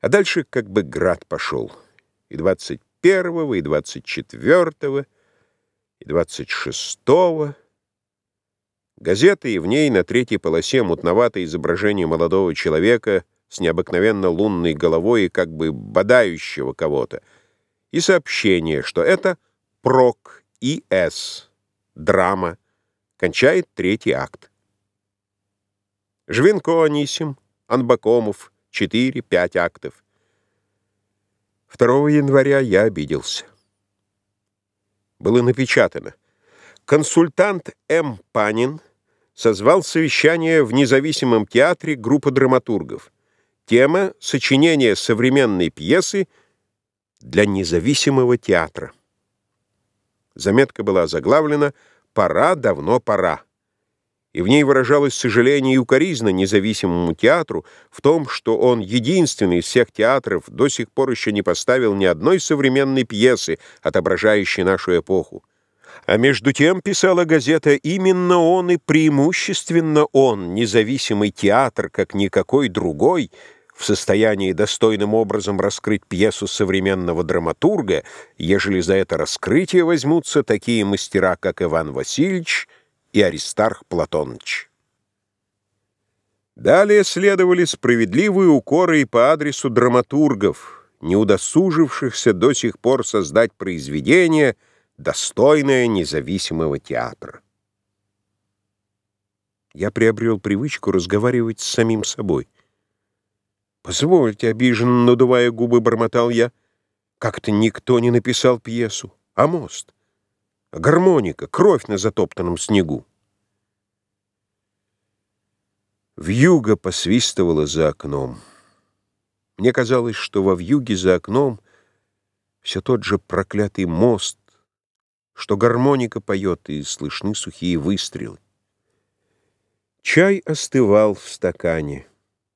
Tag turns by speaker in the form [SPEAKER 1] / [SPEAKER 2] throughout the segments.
[SPEAKER 1] А дальше как бы град пошел. И 21-го, и 24-го, и 26-го. Газета, и в ней на третьей полосе мутноватое изображение молодого человека с необыкновенно лунной головой и как бы бодающего кого-то. И сообщение, что это ПРОК ИС, драма, кончает третий акт. Жвинко Анисим, Анбакомов, 4-5 актов. 2 января я обиделся. Было напечатано. Консультант М. Панин созвал совещание в независимом театре группа драматургов. Тема — сочинение современной пьесы для независимого театра. Заметка была заглавлена «Пора, давно пора» и в ней выражалось сожаление и укоризна независимому театру в том, что он единственный из всех театров до сих пор еще не поставил ни одной современной пьесы, отображающей нашу эпоху. А между тем, писала газета, именно он и преимущественно он, независимый театр, как никакой другой, в состоянии достойным образом раскрыть пьесу современного драматурга, ежели за это раскрытие возьмутся такие мастера, как Иван Васильевич, и Аристарх Платоныч. Далее следовали справедливые укоры и по адресу драматургов, не удосужившихся до сих пор создать произведение, достойное независимого театра. Я приобрел привычку разговаривать с самим собой. «Позвольте», — обиженно надувая губы, бормотал я, — «как-то никто не написал пьесу, а мост» гармоника, кровь на затоптанном снегу. Вьюга посвистывала за окном. Мне казалось, что во вьюге за окном все тот же проклятый мост, что гармоника поет, и слышны сухие выстрелы. Чай остывал в стакане.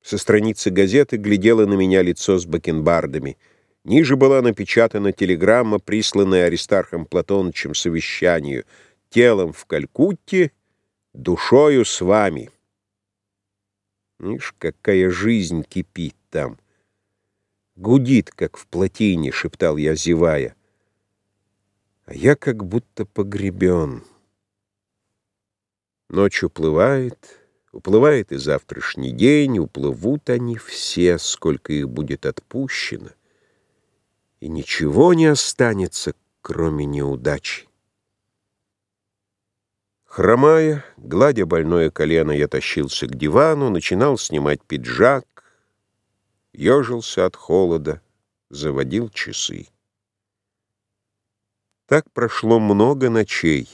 [SPEAKER 1] Со страницы газеты глядело на меня лицо с бакенбардами — Ниже была напечатана телеграмма, присланная Аристархом Платоновичем совещанию, телом в Калькутте, душою с вами. Ишь, какая жизнь кипит там. Гудит, как в плотине, шептал я, зевая. А я как будто погребен. Ночь уплывает, уплывает и завтрашний день, уплывут они все, сколько их будет отпущено и ничего не останется, кроме неудачи. Хромая, гладя больное колено, я тащился к дивану, начинал снимать пиджак, ежился от холода, заводил часы. Так прошло много ночей.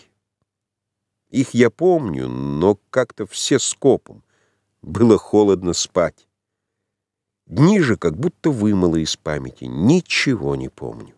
[SPEAKER 1] Их я помню, но как-то все скопом. Было холодно спать. Дни же как будто вымыло из памяти. Ничего не помню.